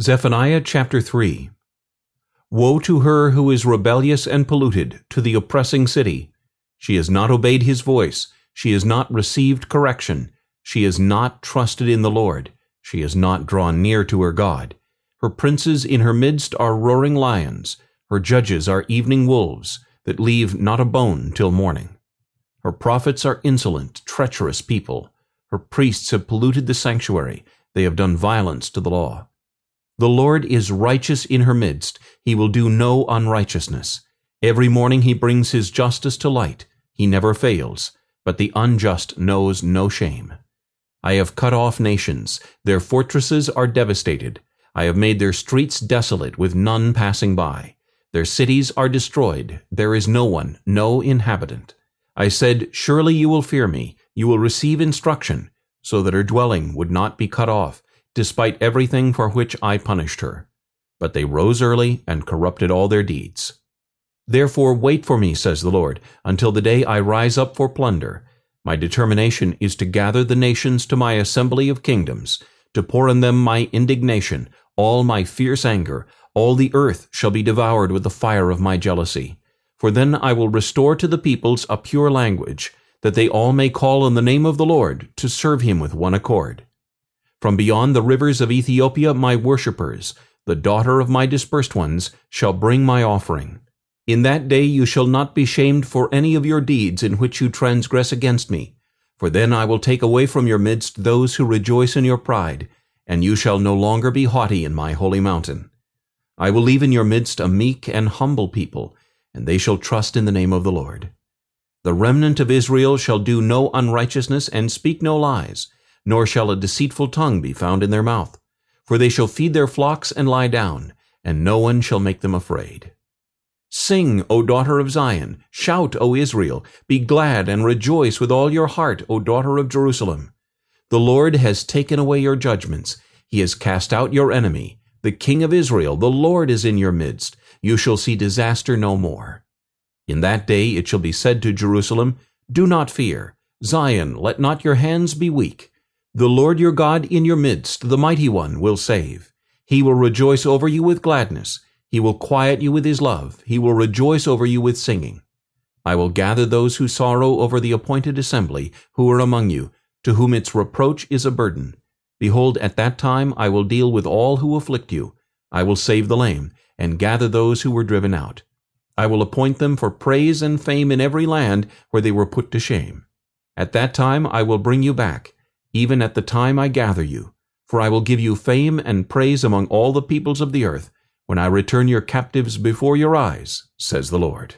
Zephaniah chapter 3 Woe to her who is rebellious and polluted, to the oppressing city! She has not obeyed his voice, she has not received correction, she has not trusted in the Lord, she has not drawn near to her God. Her princes in her midst are roaring lions, her judges are evening wolves, that leave not a bone till morning. Her prophets are insolent, treacherous people. Her priests have polluted the sanctuary, they have done violence to the law. The Lord is righteous in her midst, he will do no unrighteousness. Every morning he brings his justice to light, he never fails, but the unjust knows no shame. I have cut off nations, their fortresses are devastated. I have made their streets desolate with none passing by. Their cities are destroyed, there is no one, no inhabitant. I said, Surely you will fear me, you will receive instruction, so that her dwelling would not be cut off, despite everything for which I punished her. But they rose early and corrupted all their deeds. Therefore wait for me, says the Lord, until the day I rise up for plunder. My determination is to gather the nations to my assembly of kingdoms, to pour on them my indignation, all my fierce anger, all the earth shall be devoured with the fire of my jealousy. For then I will restore to the peoples a pure language, that they all may call on the name of the Lord, to serve him with one accord. From beyond the rivers of Ethiopia my worshippers, the daughter of my dispersed ones, shall bring my offering. In that day you shall not be shamed for any of your deeds in which you transgress against me. For then I will take away from your midst those who rejoice in your pride, and you shall no longer be haughty in my holy mountain. I will leave in your midst a meek and humble people, and they shall trust in the name of the Lord. The remnant of Israel shall do no unrighteousness and speak no lies, nor shall a deceitful tongue be found in their mouth. For they shall feed their flocks and lie down, and no one shall make them afraid. Sing, O daughter of Zion, shout, O Israel, be glad and rejoice with all your heart, O daughter of Jerusalem. The Lord has taken away your judgments, he has cast out your enemy. The King of Israel, the Lord is in your midst. You shall see disaster no more. In that day it shall be said to Jerusalem, Do not fear. Zion, let not your hands be weak. The Lord your God in your midst, the Mighty One, will save. He will rejoice over you with gladness. He will quiet you with his love. He will rejoice over you with singing. I will gather those who sorrow over the appointed assembly, who are among you, to whom its reproach is a burden. Behold, at that time I will deal with all who afflict you. I will save the lame, and gather those who were driven out. I will appoint them for praise and fame in every land where they were put to shame. At that time I will bring you back, even at the time I gather you. For I will give you fame and praise among all the peoples of the earth, when I return your captives before your eyes, says the Lord.